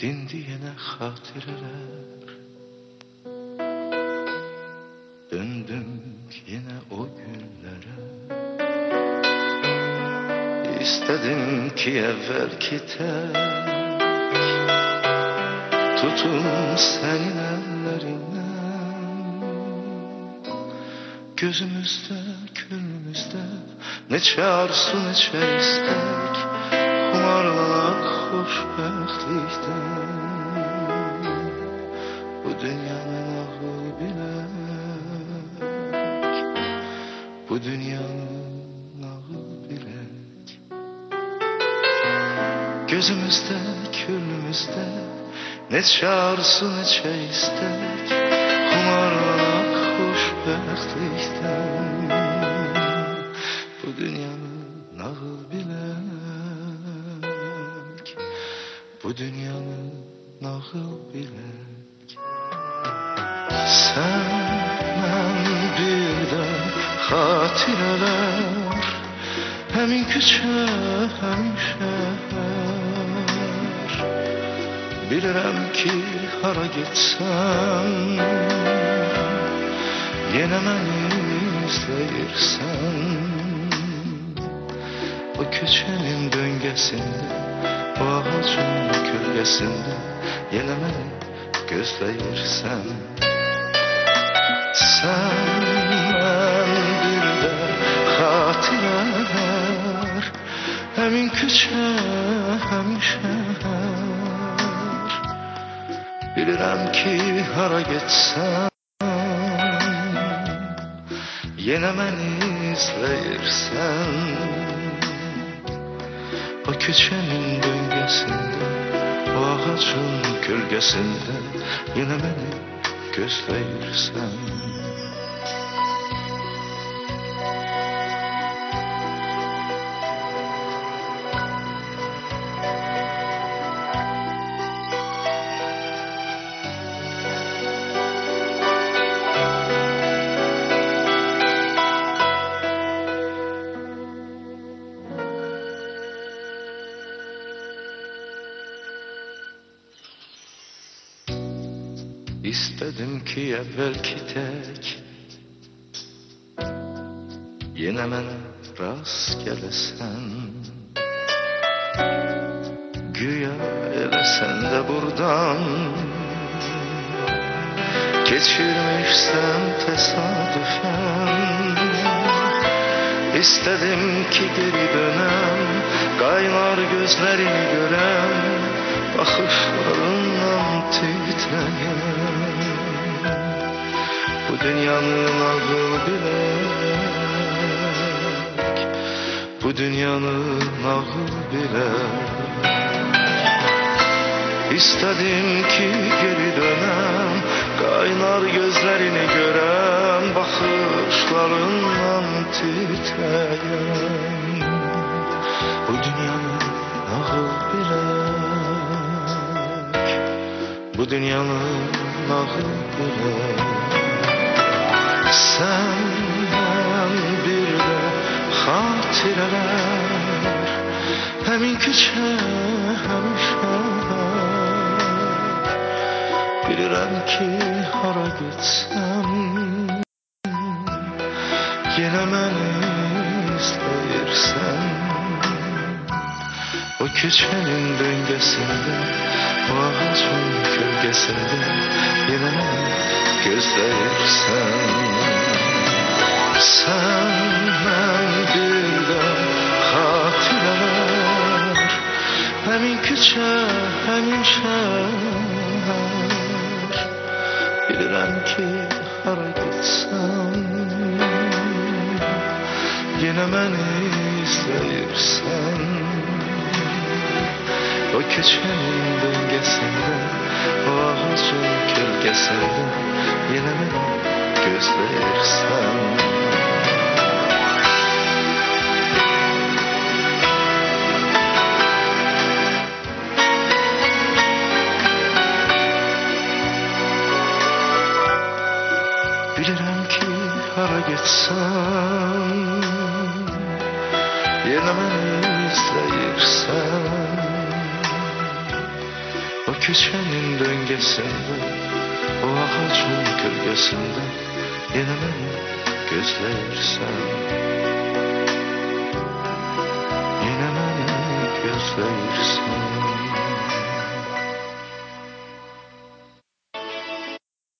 Dindi yine hatireler Döndüm yine o günlere. İstedim ki evvelki tek Tutun senin ellerinden. Gözümüzde, gönlümüzde Neçe arzu, neçe istek varlar xoşbəxtlikdən Bu dünyanın ağlı bilək Bu dünyanın ağlı bilək Gözümüzdə, könlümüzdə Ne çağırsın, neçə istək Xumarlar xoşbəxtlikdən Sən mən bir də xatirələr Həmin küçə, həmin şəhər Bilirəm ki, hara getsəm Yenə məni izləyirsən O küçənin döngəsində O ağacın kölgəsində Yenə məni gözləyirsən Sən mən bir də xatirələr Həmin küçə, həmin şəhər Bilirəm ki, hara getsəm Yenə məni izləyirsən O küçənin döngəsində O ağacın kölgəsində Yenə məni gözləyirsən İstedim ki evvelki tek. Yine mənə rast gələsən Güya elə sən də burdan Keçirmişsən təsadüfən İstedim ki geri dönəm Qaynar gözlərini görəm Baxışlarından titrəyəm Bu dünyanın ağıl bilək Bu dünyanın ağıl bilək İstedim ki geri dönəm Qaynar gözlərini görəm Baxışlarından titrəyəm Bu dünyanın ağıl bilək Bu dünyanın ağıl bilək Sən mən bir də xatirələr Həmin küçə, həmin şəhər Bilirəm ki, hara getsəm Yenə məni izləyirsən O küçənin döngəsində Yenə məni gözləyirsən Sən mən bir də xatirələr Həmin küçə, həmin şəhər Bilirəm ki, hara getsəm Yenə məni izləyirsən O küçənin döngəsində O ağacın kölgəsində Yenə məni gözləyirsən Bilirəm ki, hara getsəm Yenə məni izləyirsən O küçənin döngəsində O ağacın kölgəsində Yenə məni gözləyirsən Yenə məni gözləyirsən